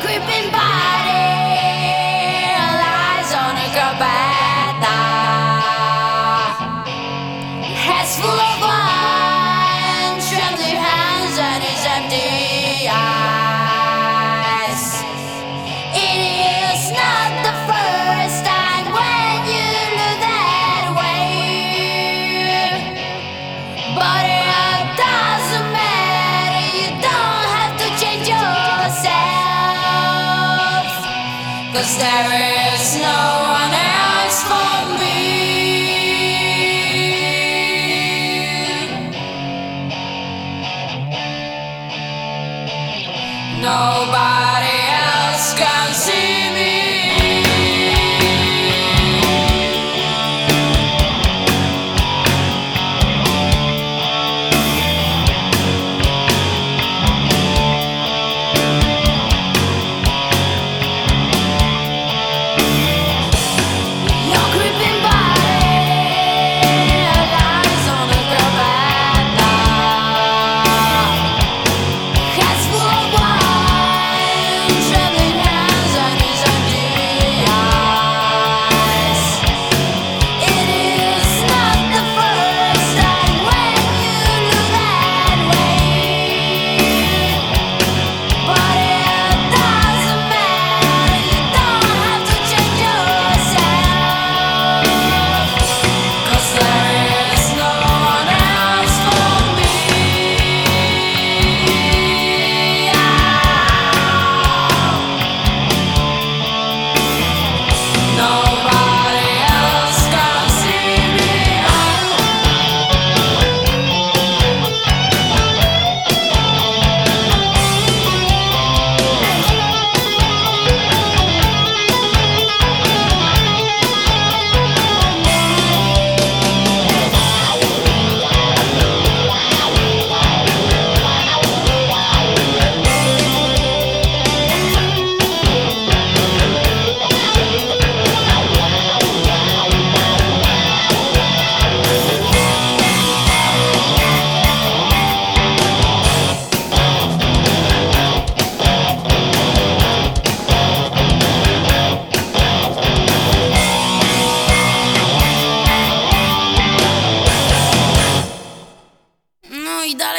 creeping body. Cause there is no one else for me. Nobody.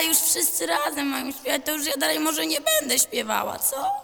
już wszyscy razem mają śpiewać, to już ja dalej może nie będę śpiewała, co?